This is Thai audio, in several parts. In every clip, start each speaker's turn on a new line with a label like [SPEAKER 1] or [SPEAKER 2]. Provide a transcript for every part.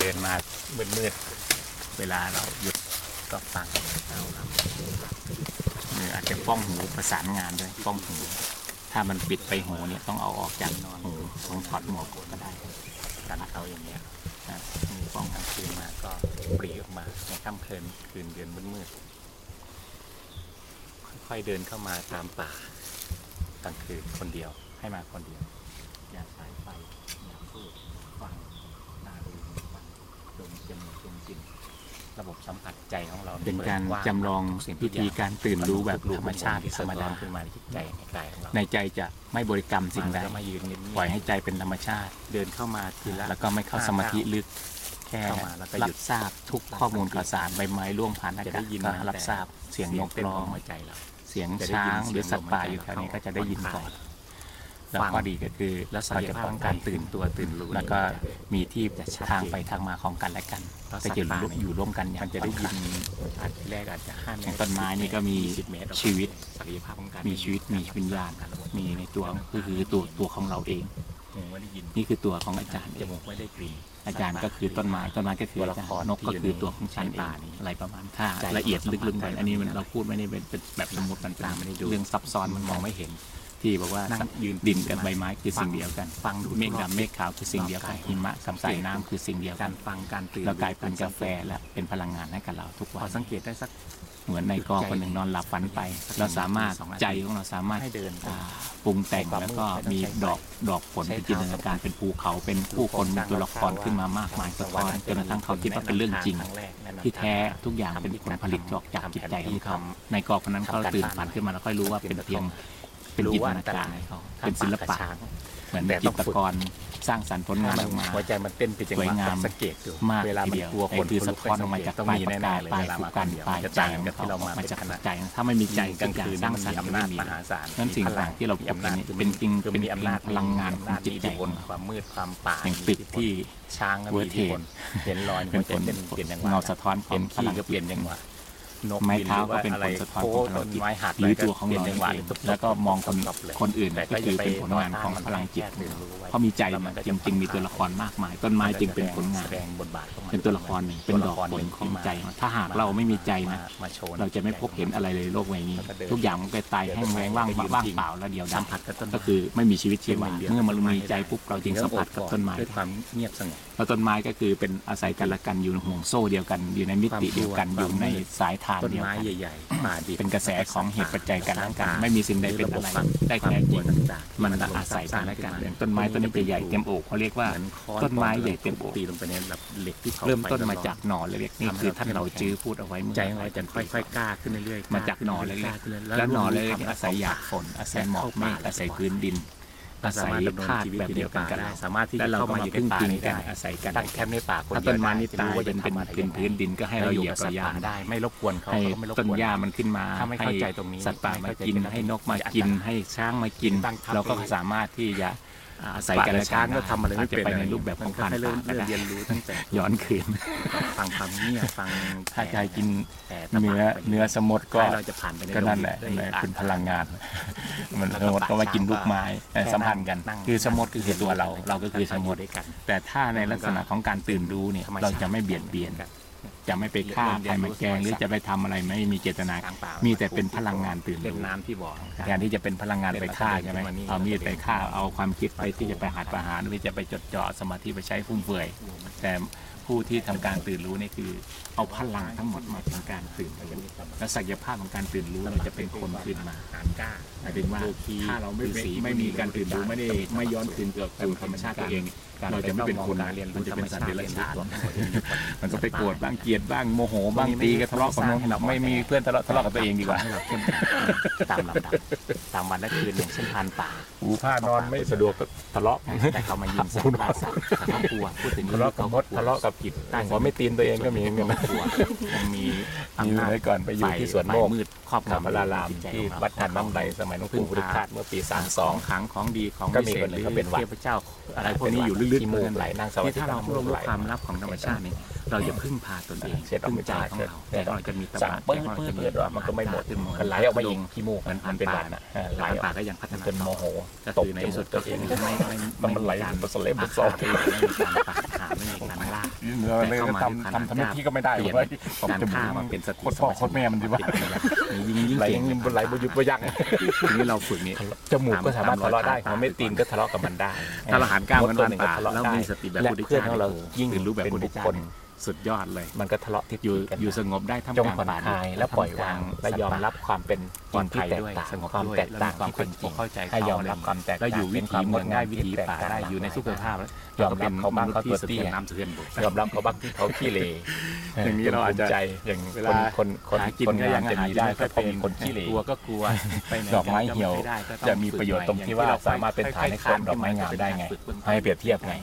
[SPEAKER 1] เดินมามืดๆ เวลาเราหยุดก็ฟังเอาครับหรืออาจจะป้องหูประสานงานด้วยป้องหู ถ้ามันปิดไปหูเนี่ยต้องเอาออกจากหูต้องถอดหมวกก็ได้กันเขาอย่างเงี้ยมีป้องกลางคืนมาก็ปรีออกมาในค่ำคืนคืนเดือนมืดๆค่อยๆเดินเข้ามาตามป่ากลางคืนคนเดียวให้มาคนเดียว อย่าสายไฟอย่าพูดฟังตาดูหูฟัง ดมจมูกดมกลิ่นระบบสัมผัสใจของเรา
[SPEAKER 2] เป็นการ
[SPEAKER 1] ปิดว่
[SPEAKER 2] จำลอง
[SPEAKER 1] สิ่งทุ
[SPEAKER 2] วิ
[SPEAKER 1] กอ
[SPEAKER 2] ธี
[SPEAKER 1] ย่าง
[SPEAKER 2] การตื่นรู้แบบธรรมชาติ
[SPEAKER 1] ที่
[SPEAKER 2] ธรรมดา
[SPEAKER 1] ขึ้นมาในจิตใจในกายของเรา
[SPEAKER 2] ในใจจะไม่บริกรรมสิ่งใด
[SPEAKER 1] ก็มายืนเงียบๆ
[SPEAKER 2] ปล่อยให้ใจเป็นธรรมชาติ
[SPEAKER 1] เดินเข้ามาทีละ
[SPEAKER 2] แล้วก็ไม่เข้าสมาธิลึกแค่
[SPEAKER 1] เข้ามาแล้วก็ห
[SPEAKER 2] รั
[SPEAKER 1] ยุ
[SPEAKER 2] บ
[SPEAKER 1] ด
[SPEAKER 2] ทราบทุกข้อมูลข่าวสารใบไม้ร่วงผ่านอา
[SPEAKER 1] จะ
[SPEAKER 2] กา
[SPEAKER 1] ได้
[SPEAKER 2] ศ
[SPEAKER 1] ยิน
[SPEAKER 2] ก็
[SPEAKER 1] มา
[SPEAKER 2] รับทราบเสียงนก
[SPEAKER 1] เต้น
[SPEAKER 2] ร้อ
[SPEAKER 1] ของงหัวใจเรา
[SPEAKER 2] เสียง
[SPEAKER 1] จะได้
[SPEAKER 2] ช้า
[SPEAKER 1] ยิน
[SPEAKER 2] งหรือ
[SPEAKER 1] เสียง
[SPEAKER 2] สัตว์ป่า
[SPEAKER 1] ลมหายใจ
[SPEAKER 2] อยู่แถวนี้
[SPEAKER 1] เข้า
[SPEAKER 2] ก็จะได้ยินก่อน แล้ว
[SPEAKER 1] ฟัง
[SPEAKER 2] ข้อดีก็คือ
[SPEAKER 1] แล้วศั
[SPEAKER 2] เรา
[SPEAKER 1] กย
[SPEAKER 2] จะ
[SPEAKER 1] ภาพ
[SPEAKER 2] ป้อง
[SPEAKER 1] ของ
[SPEAKER 2] กั
[SPEAKER 1] การร
[SPEAKER 2] ตื่
[SPEAKER 1] ตื่
[SPEAKER 2] น
[SPEAKER 1] นตัวตื่นรู้
[SPEAKER 2] แล้วก็
[SPEAKER 1] เนี่ย
[SPEAKER 2] มีที่
[SPEAKER 1] จะชัด
[SPEAKER 2] ทาง
[SPEAKER 1] เจน
[SPEAKER 2] ไปทางมาของกันและกัน
[SPEAKER 1] เพราะ
[SPEAKER 2] ก็จะ
[SPEAKER 1] สัตว์ป่าเนี่ย
[SPEAKER 2] อยู่ร่วมกันอย่าง
[SPEAKER 1] มันจะได้
[SPEAKER 2] ผ่อ
[SPEAKER 1] ยิ
[SPEAKER 2] คลาน
[SPEAKER 1] อาจจะแรกอาจจะห้าเม
[SPEAKER 2] อย่า
[SPEAKER 1] ต
[SPEAKER 2] ง
[SPEAKER 1] ร
[SPEAKER 2] ต้นไม้นี่ก็มี
[SPEAKER 1] สิบเมตร
[SPEAKER 2] ชีวิต
[SPEAKER 1] ศักยภาพของการ
[SPEAKER 2] มีชีวิตมีวิญญาณมีในตัวก็คือตัวตัวของเราเอง
[SPEAKER 1] หูไม่ได้ยิน
[SPEAKER 2] นี่คือตัวของอาจารย์
[SPEAKER 1] จ
[SPEAKER 2] เอง
[SPEAKER 1] มูกไม่ได้กลิ่น
[SPEAKER 2] อาจารย์ก็คือต้นไม้ต้นไม้ก็คือ
[SPEAKER 1] ตัว
[SPEAKER 2] อา
[SPEAKER 1] ละ
[SPEAKER 2] จาร
[SPEAKER 1] คร
[SPEAKER 2] ย์นกก็คือตัวของฉัน
[SPEAKER 1] ที่อยู่ใน
[SPEAKER 2] เอง
[SPEAKER 1] ป่านี้
[SPEAKER 2] อะไรประมาณถ้า
[SPEAKER 1] ใจ
[SPEAKER 2] ละเอียด
[SPEAKER 1] ของ
[SPEAKER 2] ลึกๆไป
[SPEAKER 1] สัมผัส
[SPEAKER 2] อันนี้มัน
[SPEAKER 1] ได้
[SPEAKER 2] เราพูดไม่ได้เป็นเป็นแบบสมมติมันเป็น
[SPEAKER 1] ตามไม่ได้ดู
[SPEAKER 2] เรื่องซับซ้อนมันมองไม่เห็น ที่บอกว่า
[SPEAKER 1] นั่งยืน
[SPEAKER 2] ดินกับใบไม้คือสิ่งเดียวกัน
[SPEAKER 1] ฟังดู
[SPEAKER 2] เมฆดำเมฆขาวคือสิ่งเดียวกันหิมะกับสายน้ำคือสิ่งเดียวกั
[SPEAKER 1] กานรฟังการตื่น
[SPEAKER 2] เรากลายเป็นกาแฟและเป็นพลังงานให้กับเราทุก
[SPEAKER 1] พ
[SPEAKER 2] วั
[SPEAKER 1] อนสังเกตได้สัก
[SPEAKER 2] เหมือนในกอคนหนึ่งนอนหลับฝันไป เราสามารถ
[SPEAKER 1] สองนาที
[SPEAKER 2] ใจของเราสามารถ
[SPEAKER 1] ให้เดิน
[SPEAKER 2] อ่าปรุงแต่ง
[SPEAKER 1] ความ
[SPEAKER 2] แล้วก็
[SPEAKER 1] มืด
[SPEAKER 2] มี
[SPEAKER 1] ไม่ต้องใช้ไฟ
[SPEAKER 2] ดอกดอกผล
[SPEAKER 1] ใช้
[SPEAKER 2] เป็นจินตนาการเป็นภูเขาเป็นผู้คนเป็นตัวละครขึ้นมามากมายสะท้อนจนกระทั่งเขาคิดว่าเป็นเรื่องจริง ที่แท้ทุกอย่างเป็นผลผลิตออกจากจิตใจของเขาในกรอบคนนั้นเขาตื่นฝันขึ้นมาแล้วค่อยรู้ว่าเป็นเพียง เป็นจินตนาการของเขาเป็นศิลปะเหมือนจิตรกรสร้างสรรค์ผลงานออกมา
[SPEAKER 1] หัวใจมันเต้นไปจังห
[SPEAKER 2] สว
[SPEAKER 1] วะ
[SPEAKER 2] ยงาม
[SPEAKER 1] สังเกตดู
[SPEAKER 2] มาก
[SPEAKER 1] เวลา
[SPEAKER 2] ที
[SPEAKER 1] มัน
[SPEAKER 2] เดียว
[SPEAKER 1] กลัวคน
[SPEAKER 2] ไอ้คือสะท้อนออกมาจาก
[SPEAKER 1] ต้อง
[SPEAKER 2] ปลาย
[SPEAKER 1] มี
[SPEAKER 2] ปาก
[SPEAKER 1] แน่
[SPEAKER 2] กา
[SPEAKER 1] ๆเลย
[SPEAKER 2] ปลาย
[SPEAKER 1] เวลา
[SPEAKER 2] ผู
[SPEAKER 1] มาก
[SPEAKER 2] กัน
[SPEAKER 1] เดียว
[SPEAKER 2] ปลาย
[SPEAKER 1] จะ
[SPEAKER 2] ใจ
[SPEAKER 1] ต่าง
[SPEAKER 2] ของ
[SPEAKER 1] กับ
[SPEAKER 2] เขา
[SPEAKER 1] ที่เรา
[SPEAKER 2] ออก
[SPEAKER 1] มา
[SPEAKER 2] มาจาก
[SPEAKER 1] เป็นคณะ
[SPEAKER 2] ใจถ้าไม่มีใจ
[SPEAKER 1] กลางคืน
[SPEAKER 2] สร้าง
[SPEAKER 1] มัน
[SPEAKER 2] สรร
[SPEAKER 1] มี
[SPEAKER 2] ค์จะ
[SPEAKER 1] อำ
[SPEAKER 2] ไม่
[SPEAKER 1] นาจ
[SPEAKER 2] มี
[SPEAKER 1] มหาศาล
[SPEAKER 2] นั่นสิ่งต่างๆที่เราพบกันนี่เป็นจริง
[SPEAKER 1] คือ
[SPEAKER 2] เป็น
[SPEAKER 1] มีอำนาจ
[SPEAKER 2] พลังงานของจิตใจ
[SPEAKER 1] บนความมืดความป่า
[SPEAKER 2] อย่างตึกที่
[SPEAKER 1] ช้างก็
[SPEAKER 2] เวอ
[SPEAKER 1] มี
[SPEAKER 2] ร์
[SPEAKER 1] อิท
[SPEAKER 2] เท
[SPEAKER 1] ธิพ
[SPEAKER 2] น
[SPEAKER 1] ลเห็นรอย
[SPEAKER 2] เป็นผล
[SPEAKER 1] เต้นเปลี่ยนจังหวะ
[SPEAKER 2] เงาสะท้อนขอ
[SPEAKER 1] เห็
[SPEAKER 2] ง
[SPEAKER 1] น
[SPEAKER 2] พ
[SPEAKER 1] ขี้
[SPEAKER 2] ลัง
[SPEAKER 1] ก็เปลี่ยนจังหวะ นก
[SPEAKER 2] ไม้
[SPEAKER 1] บิน
[SPEAKER 2] เท้า
[SPEAKER 1] หรือ
[SPEAKER 2] ก็เป็น
[SPEAKER 1] อะไร
[SPEAKER 2] ผลสะท้อน
[SPEAKER 1] โค้
[SPEAKER 2] ของพลั
[SPEAKER 1] ต้
[SPEAKER 2] ง
[SPEAKER 1] น
[SPEAKER 2] จิต
[SPEAKER 1] ไม้หัก
[SPEAKER 2] หรือตัวของ
[SPEAKER 1] ปลี่
[SPEAKER 2] เรา
[SPEAKER 1] ยนจังหวะ
[SPEAKER 2] เอง
[SPEAKER 1] ตุ๊บๆ
[SPEAKER 2] แล้วก็มองคน
[SPEAKER 1] ตุ๊บๆเลย
[SPEAKER 2] คนอื่น
[SPEAKER 1] แต่
[SPEAKER 2] ก็คือเป็นผลงานของพลังจิตเพราะมีใจมันจริงๆมีตัวละครมากมาย ต้นไม้จึงเป็นผลงาน
[SPEAKER 1] แสดงบทบาทข้ามา
[SPEAKER 2] เป็นตัวละครหนึ่งเป็นดอกผลของใจ ถ้าหากเราไม่มีใจนะ
[SPEAKER 1] มาโชว์
[SPEAKER 2] เราจะไม่พบเห็นอะไรเลยโลกใบนี้ ทุกอย่างมันไปตายแห้งแล้งว่างว่างเปล่าแล้วเดียว
[SPEAKER 1] สั
[SPEAKER 2] ดาม
[SPEAKER 1] ผัสกับต้นไม้
[SPEAKER 2] ก็คือไม่มีชีวิตชีวาเมื่อมันมีใจปุ๊บเราจึงสัมผัสกับต้นไม้
[SPEAKER 1] ด้วยความเงียบสงบ
[SPEAKER 2] แล้วต้นไม้ก็คือเป็นอาศัยกันและกันอยู่ในห่วงโซ่เดียวกันอยู่ในมิติเดียวกัน
[SPEAKER 1] ค
[SPEAKER 2] อ
[SPEAKER 1] วาม
[SPEAKER 2] ยู่ในสายทาน
[SPEAKER 1] ต้น
[SPEAKER 2] เดียว
[SPEAKER 1] ไม้
[SPEAKER 2] กัน
[SPEAKER 1] ใหญ่ๆป่าดิบ
[SPEAKER 2] เป็นกระแสของเหตุปัจจัยกันและกันไม่มีสิ่งใดเป็นอะไรได้แท้จริงมันอาศัยกันและกันอย่างต้นไม้ต้นนี้จะใหญ่เต็มอกเขาเรียกว่า
[SPEAKER 1] เหมือนค้อน
[SPEAKER 2] ต้นไม้ใหญ่เต็มอก
[SPEAKER 1] ตีลงไปในแบบเหล็กที่ผ
[SPEAKER 2] เริ่มต้น
[SPEAKER 1] ไฟ
[SPEAKER 2] มาจากหน่อเล็กๆนี่คือท่านเราจื้อพูดเอาไว้เมื่อ
[SPEAKER 1] ใจของเราจะค่อยๆกล้าขึ้นเรื่อยๆ
[SPEAKER 2] มาจากหน่อเล็กา
[SPEAKER 1] ขึ้น
[SPEAKER 2] ๆ
[SPEAKER 1] รื่ยๆ
[SPEAKER 2] แล้วหน่อเล็ก
[SPEAKER 1] รู้
[SPEAKER 2] ๆอาศัยหยาดฝนอาศัยหมอกเมฆอาศัยพื้นดิน อาศัยธาตุแบบเดียวกันกับ
[SPEAKER 1] ได้
[SPEAKER 2] เรา
[SPEAKER 1] สามารถที่
[SPEAKER 2] แล้
[SPEAKER 1] จะ
[SPEAKER 2] วเรา
[SPEAKER 1] เข้า
[SPEAKER 2] ก็
[SPEAKER 1] มา
[SPEAKER 2] มา
[SPEAKER 1] อยู่
[SPEAKER 2] พึ่ง
[SPEAKER 1] ในป่า
[SPEAKER 2] พิง
[SPEAKER 1] นี้
[SPEAKER 2] กัน
[SPEAKER 1] ได้
[SPEAKER 2] อาศัยกัน
[SPEAKER 1] ตั้งแคมป์ในป่าคน
[SPEAKER 2] ถ้า
[SPEAKER 1] เดียว
[SPEAKER 2] ต้นไม้นี่
[SPEAKER 1] จะ
[SPEAKER 2] ตาย
[SPEAKER 1] รู้ว่า
[SPEAKER 2] เป็นเป็น
[SPEAKER 1] ทำอะไร
[SPEAKER 2] เป็นพื้นดินก็ให้เราเหยียบ
[SPEAKER 1] สั
[SPEAKER 2] ระ
[SPEAKER 1] ตว์
[SPEAKER 2] ยะ
[SPEAKER 1] ป่าได้ ไม่รบกวนเขา
[SPEAKER 2] ให้
[SPEAKER 1] เขาก็ไม่รบกวน
[SPEAKER 2] ต้นหญ้ามันขึ้นมา
[SPEAKER 1] ถ้าไม่เข้าใจตรงนี้
[SPEAKER 2] สัตว์ป่ามา
[SPEAKER 1] ไม่เข้าใจ
[SPEAKER 2] กิน
[SPEAKER 1] ตรงนี้
[SPEAKER 2] ให้นกมากินให้ช้างมากิน
[SPEAKER 1] ตั้งทัพ
[SPEAKER 2] เราก็
[SPEAKER 1] เอง
[SPEAKER 2] สามารถที่จะ อาศัยกันและ
[SPEAKER 1] ช้า
[SPEAKER 2] กั
[SPEAKER 1] ง
[SPEAKER 2] น
[SPEAKER 1] ก็ทำอะไรไม่
[SPEAKER 2] จจะ
[SPEAKER 1] เป็น
[SPEAKER 2] ไปในรูปแบบของ
[SPEAKER 1] มั
[SPEAKER 2] ผ่าน
[SPEAKER 1] ก็ให้เริ่
[SPEAKER 2] ป่ามก็ได้
[SPEAKER 1] เรียนรู้ตั้งแต่
[SPEAKER 2] ย้อนคืน
[SPEAKER 1] ฟังความเงียบฟัง
[SPEAKER 2] ถ้าใครกิน
[SPEAKER 1] แต่ถ้า
[SPEAKER 2] เนื้อ
[SPEAKER 1] ผ่าไป
[SPEAKER 2] เนื้อสมดก็
[SPEAKER 1] ให้เราจะผ่านไปใน
[SPEAKER 2] ก็นั่นแหละ
[SPEAKER 1] โลก
[SPEAKER 2] นั่นแหละ
[SPEAKER 1] ได้
[SPEAKER 2] เป็นพลังงาน มัน
[SPEAKER 1] แล้ว
[SPEAKER 2] ส
[SPEAKER 1] ก็
[SPEAKER 2] มดก็มากินลูกไม้
[SPEAKER 1] แค่
[SPEAKER 2] สัมพันธ์กัน
[SPEAKER 1] นั่ง
[SPEAKER 2] คือสมดก็คือตัวเรา เราก็คือสมด
[SPEAKER 1] ด้วยกัน
[SPEAKER 2] แต่ถ้าในลักษณะของการตื่นรู้เนี่ย
[SPEAKER 1] ธรรมชาติ
[SPEAKER 2] เราจะไม่เบียดเบียน จะไม่ไปฆ่าใครมาแกล้งหรือจะไปทำอะไรไม่มีเจตนา
[SPEAKER 1] กลางป่า
[SPEAKER 2] มีแต่เป็นพลังงานตื่น
[SPEAKER 1] เล่น
[SPEAKER 2] รู้
[SPEAKER 1] น้ำที่บ่อ
[SPEAKER 2] แทนที่จะเป็นพลังงานไปฆ่าใช่ไหม
[SPEAKER 1] เป็น
[SPEAKER 2] เอามีดไปฆ่า
[SPEAKER 1] เป็น
[SPEAKER 2] เอาความคิดไปที่จะไปหัดประหารหรือจะไปจดจ่อสมาธิไปใช้ฟุ่มเฟือยแต่ ผู้ที่ทำการตื่นรู้นี่คือเอาพลังทั้งหมดมาทำการตื่นรู้และศักยภาพของการตื่นรู้เราจะเป็นคนขึ้นมา
[SPEAKER 1] การกล้า
[SPEAKER 2] หมายถึงว่าถ้าเราไม่
[SPEAKER 1] คือสี
[SPEAKER 2] ไม่มีการตื่นรู้ไม่ได้ไม่ย้อนคืนเกิดสู่ธรรมชาติตัวเองเราจะไม่เป็นคน
[SPEAKER 1] เรียนรู้
[SPEAKER 2] มันจะเป็นสัตว์เดรัจฉาน
[SPEAKER 1] ธรรมชาติ
[SPEAKER 2] มันก็ไปโกรธบ้างเกลียดบ้างโมโหบ้างตีกันทะเลาะกันบ้างไม่มีเพื่อนทะเลาะทะเลาะกับตัวเองดีกว่า
[SPEAKER 1] ให้เราเข้มแข็งตามลำดับตามวันและคืนอย่างเช่นพานป่า
[SPEAKER 2] หูผ้านอนไม่สะดวกก็ทะเลาะ
[SPEAKER 1] แต่เขามายืนสัตว์ล่าสัตว์เขากลัวพูดถึง
[SPEAKER 2] ทะเลาะกับมดทะเลาะกับกิจ
[SPEAKER 1] ใต้
[SPEAKER 2] ขอไม่ตีนตัวเองก็มีเหมือนกันนะ
[SPEAKER 1] กลัวยังมี
[SPEAKER 2] มีไว้ก่อนไปอยู่ที่สวนโมก
[SPEAKER 1] ฝ่ายมืดครอบ
[SPEAKER 2] ธรรมรารามที่วัดทันน้ำใดสมัยหลวงปู่พุทธทาสเมื่อปี
[SPEAKER 1] ของ
[SPEAKER 2] 32
[SPEAKER 1] ขังของดีของ
[SPEAKER 2] ก็มี
[SPEAKER 1] วิศษ
[SPEAKER 2] คนหนึ่งเขาเป็นหวัด
[SPEAKER 1] เทพเจ้า อะไรพวก
[SPEAKER 2] แต่นี่
[SPEAKER 1] นี้
[SPEAKER 2] อยู่ลึกๆ
[SPEAKER 1] ที่มูก
[SPEAKER 2] ไหลนั่งสมาธิ
[SPEAKER 1] ที่ถ้าเรา
[SPEAKER 2] น้ำมู
[SPEAKER 1] รู้
[SPEAKER 2] กไหล
[SPEAKER 1] ความลับของธรรมชาตินี่
[SPEAKER 2] เราจะพึ่งพาตนเอง
[SPEAKER 1] เช็ดออก
[SPEAKER 2] พึ่ง
[SPEAKER 1] ไม่
[SPEAKER 2] ใจ
[SPEAKER 1] ได้
[SPEAKER 2] ของเรา
[SPEAKER 1] เช็
[SPEAKER 2] แต่
[SPEAKER 1] ด
[SPEAKER 2] เราจะมีต
[SPEAKER 1] สั่ง
[SPEAKER 2] ลาด
[SPEAKER 1] ปื้ด
[SPEAKER 2] แต่
[SPEAKER 1] ปื้ด
[SPEAKER 2] เราจะ
[SPEAKER 1] ปื้ดว่ามันก็ไม่หมด
[SPEAKER 2] ขึ้นมา
[SPEAKER 1] มันไหลออกมาอีกขี้มูกมันมันเป็นหวานอะเออไห
[SPEAKER 2] ห
[SPEAKER 1] ล
[SPEAKER 2] ลาย
[SPEAKER 1] ออก
[SPEAKER 2] ป่าก็ยังพัฒนา
[SPEAKER 1] จนโมโห
[SPEAKER 2] ก็
[SPEAKER 1] ตบ
[SPEAKER 2] คือใน
[SPEAKER 1] จ
[SPEAKER 2] ที่
[SPEAKER 1] มู
[SPEAKER 2] สุ
[SPEAKER 1] ก
[SPEAKER 2] ด
[SPEAKER 1] ตั
[SPEAKER 2] ก็
[SPEAKER 1] วเอ
[SPEAKER 2] คืองไม่ไม่
[SPEAKER 1] มันมันไหล
[SPEAKER 2] การ
[SPEAKER 1] เป็นสเล็บ
[SPEAKER 2] อา
[SPEAKER 1] เป็นซ
[SPEAKER 2] คา
[SPEAKER 1] อ
[SPEAKER 2] รตี ไม่มีการปักหาไม่มีการล่า
[SPEAKER 3] เนื้อเลยก็ทำทำทำให้พี่ก็ไม่ได้
[SPEAKER 2] เปลี่ยน
[SPEAKER 3] เว้ยผม
[SPEAKER 2] การ
[SPEAKER 3] จะ
[SPEAKER 2] ฆ่ามาเป็นสติ
[SPEAKER 3] โคตรพ่อโคตรแม่มันดีวะ
[SPEAKER 2] ยิ่งยิ่ง
[SPEAKER 1] ไหล
[SPEAKER 2] เก่ง
[SPEAKER 1] ยังไหลบหยุดบยั้ง
[SPEAKER 2] ทีนี้เราฝึกนี่
[SPEAKER 1] จมูกก็สามารถทะเลาะได้หัวไม่ตีนก็ทะเลาะกับมันได้
[SPEAKER 2] ถ้าเราหันกล้าม
[SPEAKER 1] ม
[SPEAKER 2] กั
[SPEAKER 1] ด
[SPEAKER 2] น
[SPEAKER 1] ตัว
[SPEAKER 2] บ้าน
[SPEAKER 1] หนึ่งก็
[SPEAKER 2] ป่า
[SPEAKER 1] ทะเลาะ
[SPEAKER 2] แล้ว
[SPEAKER 1] ได้
[SPEAKER 2] มีสติแบบ
[SPEAKER 1] และ
[SPEAKER 2] พุทธ
[SPEAKER 1] เพื่อน
[SPEAKER 2] เจ้า
[SPEAKER 1] ของเรายิ่ง
[SPEAKER 2] คือรู้แบบ
[SPEAKER 1] เป็น
[SPEAKER 2] พุทธ
[SPEAKER 1] บุค
[SPEAKER 2] เจ้า
[SPEAKER 1] คล
[SPEAKER 2] สุดยอดเลย
[SPEAKER 1] มันก็ทะเลาะที่
[SPEAKER 2] อยู่
[SPEAKER 1] กัน
[SPEAKER 2] อยู่สงบได้ท่าม
[SPEAKER 1] จง
[SPEAKER 2] กลาง
[SPEAKER 1] ผ่อน
[SPEAKER 2] ป่า
[SPEAKER 1] คลายและปล่อยวางและยอมรับความเป็น
[SPEAKER 2] ปลอดภัย
[SPEAKER 1] ที่
[SPEAKER 2] ด้วย
[SPEAKER 1] แตกต่าง
[SPEAKER 2] สงบ
[SPEAKER 1] ความ
[SPEAKER 2] ด้วย
[SPEAKER 1] แตกต่าง
[SPEAKER 2] และมี
[SPEAKER 1] ที่เป็นจริง
[SPEAKER 2] เข้าใจ
[SPEAKER 1] ให้ยอมรับความแตกต่าง
[SPEAKER 2] แล้วอยู่วิถีเมืองได้วิถีป่าได้
[SPEAKER 1] เป็นควม
[SPEAKER 2] อยู่ในสุขภาพแล้ว
[SPEAKER 1] ยอมรับเขาบ้างเขาตัวเตี้ย
[SPEAKER 2] น้ำเสือนบุก
[SPEAKER 1] ยอมรับเขาบ้างที่เขาขี้เหร่
[SPEAKER 2] อย่างนี้เราอาจจะ
[SPEAKER 1] ภูมิใจอย่าง
[SPEAKER 2] เว
[SPEAKER 1] ค
[SPEAKER 2] ลาน
[SPEAKER 1] คนคน
[SPEAKER 2] หากิน
[SPEAKER 1] คน
[SPEAKER 2] ก็
[SPEAKER 1] งา
[SPEAKER 2] ยั
[SPEAKER 1] น
[SPEAKER 2] ง
[SPEAKER 1] จะมีได้ก็เพราะมีคนขี้เหร่
[SPEAKER 2] กลัวก็กลัวไปหน
[SPEAKER 1] ดอกไม้เหี่ยว
[SPEAKER 2] ก็ไม่ได้ก็ต้อง
[SPEAKER 1] จะมีประโยชน์ตรงที่ว่าสามารถเป็นฐานในโคนดอกไม้งามได้ไงให้เปรียบเทียบไง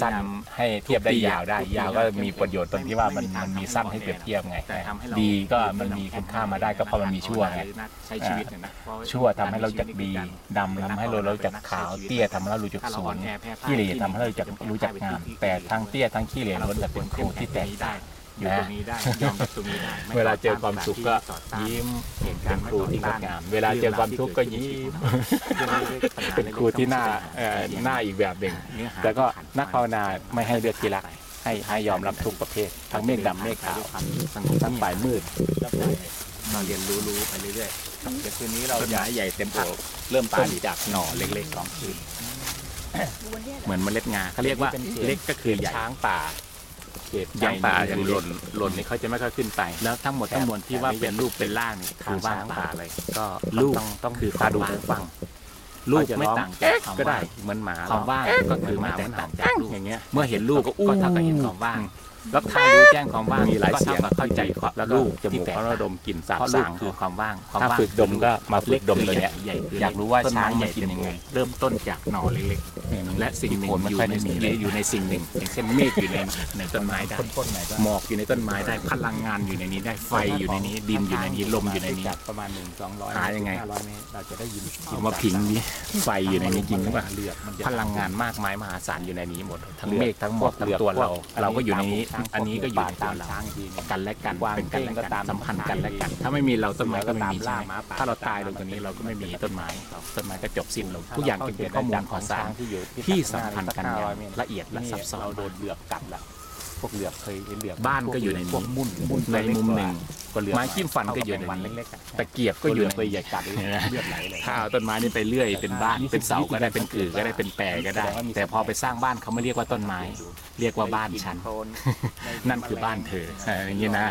[SPEAKER 1] สั้นให้เทียบได้ยาวได้ ยาวก็มีประโยชน์ตรงที่ว่ามันมันมีสั้นให้เปรียบเทียบไง
[SPEAKER 2] แต่ทำให้เรา
[SPEAKER 1] ดีก็มันมีคุณค่ามาได้ก็เพราะมันมีชั่วไง
[SPEAKER 2] ใช้ชีวิตเนี่ยนะเพราะ
[SPEAKER 1] ชั่วทำให้เราจักดีดำทำให้เรารู้จักขาวเตี้ยทำให้เรารู้จักสูงขี้เหร่ทำให้เรารู้จักรู้จักงามแต่ทั้งเตี้ยทั้งขี้เหร่ล้วนแต่เป็นครูที่แตกต่าง
[SPEAKER 2] อยู่ตรงนี้ได้ยอมรับตรงนี้ได้
[SPEAKER 1] เวลาเจอความสุขก็ยิ้มเป็นครูที่งดงามเวลาเจอความทุกข์ก็ยิ้มเป็นครูที่หน้าเอ่อหน้าอีกแบบหนึ่งแล้วก็นักภาวนาไม่ให้เลือกที่รักให้ให้ยอมรับทุกประเภท ทั้งเมฆดำเมฆขาว
[SPEAKER 2] สงบ
[SPEAKER 1] ทั้งฝ่ายมืด
[SPEAKER 2] เราเรียนรู้รู้ไปเรื่อย
[SPEAKER 1] เดี๋ยวคืนนี้เรา
[SPEAKER 2] ๆต้น
[SPEAKER 1] จะ
[SPEAKER 2] ไม้ใหญ่เต็มอก
[SPEAKER 1] เริ่ม
[SPEAKER 2] ต้
[SPEAKER 1] ต้
[SPEAKER 2] น
[SPEAKER 1] น
[SPEAKER 2] จากหน่อเล็กๆสองขีดเหมือนเมล็ดงาเขาเรียกว่าเล็กก็คือใหญ่
[SPEAKER 1] ช้างป่า เขต
[SPEAKER 2] ยางป่าอย่างห
[SPEAKER 1] ห
[SPEAKER 2] ล่
[SPEAKER 1] ล่
[SPEAKER 2] น
[SPEAKER 1] น
[SPEAKER 2] หล่นนี่เขาจะไม่ค่อยขึ้นไป แล้วทั้งหมดทั้งมวลที่ว่าเป็นรูปเป็นร่างนี่คือว่างเปล่าเลย ก็
[SPEAKER 1] ลู
[SPEAKER 2] ลู
[SPEAKER 1] ก
[SPEAKER 2] ก
[SPEAKER 1] ต้องต้อง
[SPEAKER 2] คือ
[SPEAKER 1] ตาดู
[SPEAKER 2] ความ
[SPEAKER 1] หูฟัง
[SPEAKER 2] ลูก
[SPEAKER 1] เขาจะ
[SPEAKER 2] ไม่
[SPEAKER 1] ร้อง
[SPEAKER 2] ต่างจากความ
[SPEAKER 1] ก็ได้
[SPEAKER 2] ว่าง
[SPEAKER 1] เหมือนหมา
[SPEAKER 2] ความว่างก็คือไม่แตกต่างจากลูก
[SPEAKER 1] อย่างเงี้ย
[SPEAKER 2] เมื่อเห็นลูกก็
[SPEAKER 1] อู้
[SPEAKER 2] ก็เท่ากับเห็นความว่าง แล้วถ้ารู้แจ้งความว่าง
[SPEAKER 1] มีหลาย
[SPEAKER 2] ก็
[SPEAKER 1] เสียง
[SPEAKER 2] ท่กับเข้าใจความ
[SPEAKER 1] แล้วก็
[SPEAKER 2] ลูก
[SPEAKER 1] จมู
[SPEAKER 2] ที่
[SPEAKER 1] ก
[SPEAKER 2] แตก
[SPEAKER 1] เขาระดมกลิ่นสาบ
[SPEAKER 2] เพราะลูก
[SPEAKER 1] สาง
[SPEAKER 2] คือความว่างความ
[SPEAKER 1] ถ้า
[SPEAKER 2] ว่าง
[SPEAKER 1] ฝึกดมก็มาฝึกดมตัวเนี้ย
[SPEAKER 2] ใหญ่คือ
[SPEAKER 1] อยากรู้ว่า
[SPEAKER 2] ต้นไม้
[SPEAKER 1] ช้าง
[SPEAKER 2] ให
[SPEAKER 1] มั
[SPEAKER 2] ญ่
[SPEAKER 1] นกินยังไง
[SPEAKER 2] เริ่มต้นจากหน่อเล็กๆและสิ่งหนึ่ง
[SPEAKER 1] โคนไม่
[SPEAKER 2] อยู่
[SPEAKER 1] ค่อย
[SPEAKER 2] ใน
[SPEAKER 1] ได้มี
[SPEAKER 2] สิ่งอยู่ในสิ่งหนึ่งอย่างเช่นเมฆอยู่ในในต้นไม้ได้
[SPEAKER 1] ต้นไหนก็
[SPEAKER 2] หมอกอยู่ในต้นไม้ได้พลังงานอยู่ในนี้ได้ไฟอยู่ในนี้ดินอยู่ในนี้ลมอยู่ในนี้
[SPEAKER 1] จากประมาณหนึ่งสองร้อย
[SPEAKER 2] หายังไง
[SPEAKER 1] ห้าร้อยเมตรเราจะได้ยิน
[SPEAKER 2] เอามาผิงนี้ไฟอยู่ในนี้จริงหรือเปล่า
[SPEAKER 1] เลือดมันจะ
[SPEAKER 2] พลังงานมากมายมหาศาลอยู่ในนี้หมดทั้ง
[SPEAKER 1] เลือด
[SPEAKER 2] เมฆทั้งหมอก
[SPEAKER 1] พวก
[SPEAKER 2] ทั้ง
[SPEAKER 1] เลือด
[SPEAKER 2] ตัวเรา
[SPEAKER 1] พวก
[SPEAKER 2] เราก็อยู่ในนี้
[SPEAKER 1] ช้าง
[SPEAKER 2] อันนี้ก็อยู่ใน
[SPEAKER 1] ตา
[SPEAKER 2] ตัว
[SPEAKER 1] ม
[SPEAKER 2] เรา
[SPEAKER 1] ช้างทีนึง
[SPEAKER 2] กันและกัน
[SPEAKER 1] กวาง
[SPEAKER 2] เป็นกันและ
[SPEAKER 1] เก้งก็
[SPEAKER 2] กั
[SPEAKER 1] ตานม
[SPEAKER 2] สัมพันธ์กันและกัน ถ้าไม่มีเราต้นไม้ก็ไม่มี
[SPEAKER 1] เสือก็ตามล่า
[SPEAKER 2] ใช่ไหม
[SPEAKER 1] หมาป่า
[SPEAKER 2] ถ้าเราตายลงตรงนี้เราก็ไม่มีต้นไม้ต้นไม้ก็จบสิ้นลงทุกอย่างจึงเป็นข้อมูลข่าวสาร
[SPEAKER 1] ที่อยู่
[SPEAKER 2] ที่สัมพันธ์กันอย่าง
[SPEAKER 1] เมตร
[SPEAKER 2] ละเอียดและซับซ้อน
[SPEAKER 1] เราโดนเหลือบกัดแล้ว พวกเหลือบเคยเห็นเหลือบ
[SPEAKER 2] บ้านก็อยู่ใน
[SPEAKER 1] พวกมุ่นมุ่น
[SPEAKER 2] ในมุมหนึ่ง
[SPEAKER 1] ก็เหลือบ
[SPEAKER 2] ไม้จิ้มฟันก็อยู่ใน
[SPEAKER 1] วัน
[SPEAKER 2] นี้
[SPEAKER 1] เล็กๆอะ
[SPEAKER 2] ตะเกียบก็อยู่ใน
[SPEAKER 1] ตัวใหญ่กัดเลย
[SPEAKER 2] เห็นไหม
[SPEAKER 1] เลือดไหลเลย
[SPEAKER 2] ถ้าเอาต้นไม้นี่ไปเรื่อยเป็นบ้าน
[SPEAKER 1] ยี่สิบ
[SPEAKER 2] เป็นเสาก็ได้
[SPEAKER 1] ยี่สิบ
[SPEAKER 2] เป็นกือก็ได้เป็นแปรก็ได้
[SPEAKER 1] แสดงว่ามี
[SPEAKER 2] แต่พอไปสร้างบ้านเขาไม่เรียกว่าต้นไม้ เรียกว่าบ้านฉันนั่นคือบ้านเธอเอออย่างนี้นะ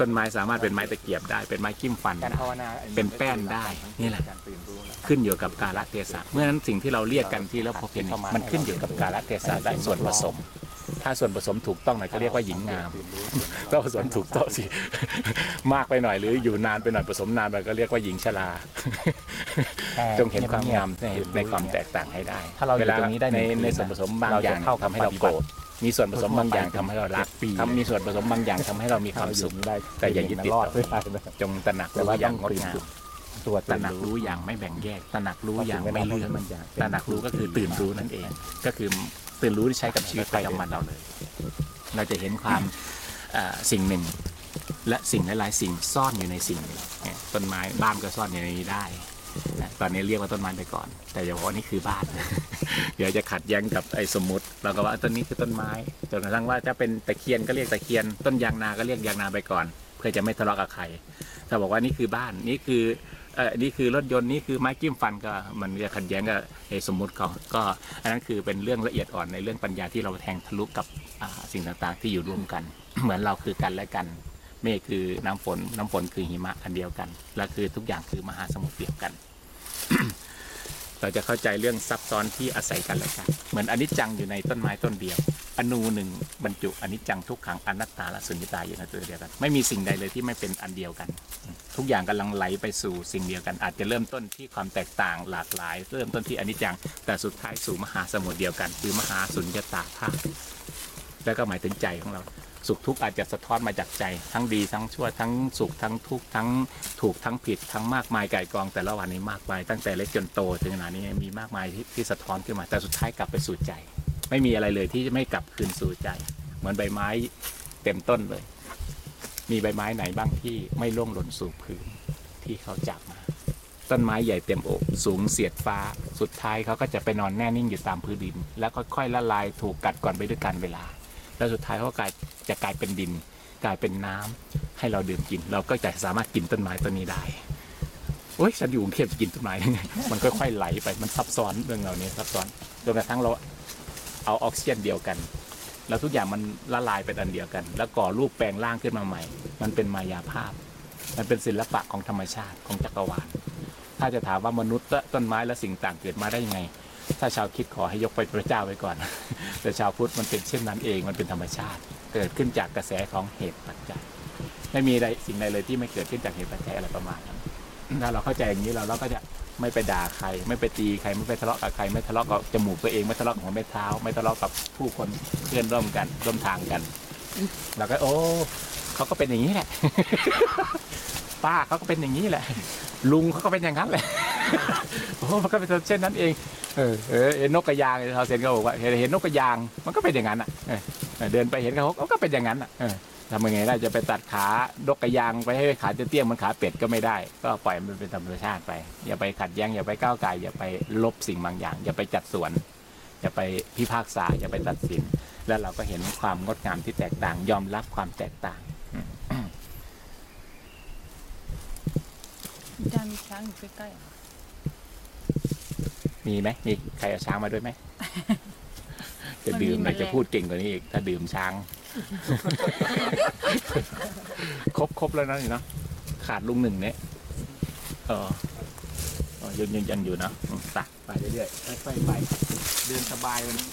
[SPEAKER 2] ต้นไม้สามารถเป็นไม้ตะเกียบได้เป็นไม้จิ้มฟัน
[SPEAKER 1] การ
[SPEAKER 2] ได้
[SPEAKER 1] ภาวนา
[SPEAKER 2] เป็นแป้นได้นี่แหละ
[SPEAKER 1] การตื่นรู้แล้ว
[SPEAKER 2] ขึ้นอยู่กับกาลเทศะเมื่อนั้นสิ่งที่เราเรียกกันที่แล้วพบเห็นมันขึ้นอยู่กับกาลเทศะและส่วนผสม ถ้าส่วนผสมถูกต้องหน่อยก็เรียกว่าหญิงงามถ้าผสมถูกต้องสิมากไปหน่อยหรืออยู่นานไปหน่อยผสมนานไปก็เรียกว่าหญิงชราจงเห็นความงามในในความแตกต่างให้ได้
[SPEAKER 1] ถ้าเราอยู่
[SPEAKER 2] เวลา
[SPEAKER 1] ตรงนี้ได้ห
[SPEAKER 2] ใน
[SPEAKER 1] นึ่งคืน
[SPEAKER 2] ในส่วนผสมบาง
[SPEAKER 1] เรา
[SPEAKER 2] อ
[SPEAKER 1] จะ
[SPEAKER 2] ย่าง
[SPEAKER 1] เข้ากับ
[SPEAKER 2] ทำให้เรา
[SPEAKER 1] ปฏิ
[SPEAKER 2] โก
[SPEAKER 1] บั
[SPEAKER 2] ร
[SPEAKER 1] ติ
[SPEAKER 2] ธมีส่วนผสมบางอย่างทำให้เรารัก
[SPEAKER 1] ปี
[SPEAKER 2] ทำมีส่วนผสมบางอย่างทำให้เรามีความสุข
[SPEAKER 1] ได้
[SPEAKER 2] แต่อย่ายึดติด
[SPEAKER 1] รอดไม่ได้นะ
[SPEAKER 2] จงตระหนัก
[SPEAKER 1] แต่
[SPEAKER 2] รู้
[SPEAKER 1] ว่า
[SPEAKER 2] อ
[SPEAKER 1] ต้
[SPEAKER 2] ย่า
[SPEAKER 1] องง
[SPEAKER 2] งด
[SPEAKER 1] ตื่น
[SPEAKER 2] งาม
[SPEAKER 1] ตัว
[SPEAKER 2] ตระหนักรู้อย่างไม่แบ่งแยกตระหนักรู้อย่างไม่เลือก
[SPEAKER 1] มันอยาก
[SPEAKER 2] ตระหนักรู้ก็คือตื่นรู้นั่นเอง ก็คือ ตื่นรู้ที่ใช้กับชีวิตประจำวันเราเลย เราจะเห็นความสิ่งหนึ่ง และสิ่งหลายๆสิ่งซ่อนอยู่ในสิ่งนึ่งเนี่ยต้นไม้บ้านก็ซ่อนอยู่ในนี้ได้ตอนนี้เรียกว่าต้นไม้ไปก่อน แต่อย่าบอกว่านี่คือบ้าน เดี๋ยวจะขัดแย้งกับไอ้สมมติเราก็ว่าต้นนี้คือต้นไม้จนกระทั่งว่าจะเป็นตะเคียนก็เรียกตะเคียน ต้นยางนาก็เรียกยางนาไปก่อน เพื่อจะไม่ทะเลาะกับใครถ้าบอกว่านี่คือบ้านนี่คือ ออนี่คือรถยนต์นี่คือไม้จิ้มฟันก็มันจะขัดแย้งกับสมมุติเขาก็อันนั้นคือเป็นเรื่องละเอียดอ่อนในเรื่องปัญญาที่เราแทงทะลุกับสิ่งต่างๆ ที่อยู่รวมกัน เหมือนเราคือกันและกัน เมฆคือน้ำฝน น้ำฝนคือหิมะอันเดียวกัน และคือทุกอย่างคือมหาสมุทรเดียวกัน เราจะเข้าใจเรื่องซับซ้อนที่อาศัยกันและกัน เหมือนอนิจจังอยู่ในต้นไม้ต้นเดียว อนูหนึ่งบรรจุอนิจจังทุกขังอนัตตาและสุญญตาอยู่ในตัวเดียวกัน ไม่มีสิ่งใดเลยที่ไม่เป็นอันเดียวกัน ทุกอย่างกำลังไหลไปสู่สิ่งเดียวกัน อาจจะเริ่มต้นที่ความแตกต่างหลากหลาย เริ่มต้นที่อนิจจัง แต่สุดท้ายสู่มหาสมุทรเดียวกัน คือมหาสุญญตาธาตุแล้วก็หมายถึงใจของเราสุขทุกข์อาจจะสะท้อนมาจากใจ ทั้งดีทั้งชั่วทั้งสุขทั้งทุกข์ทั้งถูกทั้งผิดทั้งมากมายไก่กอง แต่ละวันนี้มากมายตั้งแต่เล็กจนโตถึงขนาดนี้มีมากมายที่สะท้อนขึ้นมาแต่สุดท้ายกลับไปสู่ใจ ไม่มีอะไรเลยที่จะไม่กลับคืนสู่ใจ เหมือนใบไม้เต็มต้นเลย มีใบไม้ไหนบ้างที่ไม่ร่วงหล่นสู่พื้นที่เขาจับมา ต้นไม้ใหญ่เต็มอกสูงเสียดฟ้า สุดท้ายเขาก็จะไปนอนแน่นิ่งอยู่ตามพื้นดิน แล้วค่อยๆละลายถูกกัดก่อนไปด้วยกันเวลา แล้วสุดท้ายเขาก็กลายจะกลายเป็นดิน กลายเป็นน้ำให้เราดื่มกิน เราก็จะสามารถกินต้นไม้ต้นนี้ได้โอ้ยฉันอยู่กรุงเทพจะกินต้นไม้ได้ไงมันค่อยๆไหลไปมันซับซ้อนเรื่องเหล่านี้ซับซ้อนจนกระทั่งเรา เอาออกซิเจนเดียวกัน แล้วทุกอย่างมันละลายเป็นอันเดียวกัน แล้วก่อรูปแปลงร่างขึ้นมาใหม่ มันเป็นมายาภาพ มันเป็นศิลปะของธรรมชาติของจักรวาล ถ้าจะถามว่ามนุษย์และต้นไม้และสิ่งต่างเกิดมาได้ยังไง ถ้าชาวคิดขอให้ยกไปพระเจ้าไว้ก่อน แต่ชาวพุทธมันเป็นเช่นนั้นเอง มันเป็นธรรมชาติ เกิดขึ้นจากกระแสของเหตุปัจจัย ไม่มีใดสิ่งใดเลยที่ไม่เกิดขึ้นจากเหตุปัจจัยอะไรประมาณนั้น ถ้าเราเข้าใจอย่างนี้เราเราก็จะ ไม่ไปด่าใคร ไม่ไปตีใคร ไม่ไปทะเลาะกับใคร ไม่ทะเลาะกับจมูกตัวเองไม่ทะเลาะกับหัวแม่เท้า ไม่ทะเลาะกับผู้คนเพื่อนร่วมกันร่วมทางกันเราก็โอ้เขาก็เป็นอย่างนี้แหละ ป้าเขาก็เป็นอย่างนี้แหละ ลุงเขาก็เป็นอย่างนั้นแหละโอ้มันก็เป็นเช่นนั้นเอง เออเออเห็นนกกระยางชาวเซนก็บอกว่าเห็นเห็นนกกระยางมันก็เป็นอย่างนั้นอะเออเออเดินไปเห็นเขาเขาก็เป็นอย่างนั้นอะเออ ทำยังไงได้จะไปตัดขานกกระยางไปให้ขาเตี้ยๆเหมันขาเป็ดก็ไม่ได้ ก็ปล่อยมันเป็นธรรมชาติไป อย่าไปขัดแย้งอย่าไปก้าวไก่อย่าไปลบสิ่งบางอย่าง อย่าไปจัดสวน อย่าไปพิพากษาอย่าไปตัดสิน แล้วเราก็เห็นความงดงามที่แตกต่าง ยอมรับความแตกต่าง
[SPEAKER 4] อาจารย์มีช้างอยู่ใกล้ๆเหรอ
[SPEAKER 2] มีไหมมีใครเอาช้างมาด้วยไหมจะดื่มหน่อยจะพูดเก่งกว่านี้อีกถ้าดื่มช้าง ครบครบแล้วนะนี่นะขาดลุงหนึ่งเนี่ยเออเออยังยังยังอยู่นะอืมไปไปเรื่อยๆค่อยๆไป เดินสบายวันนี้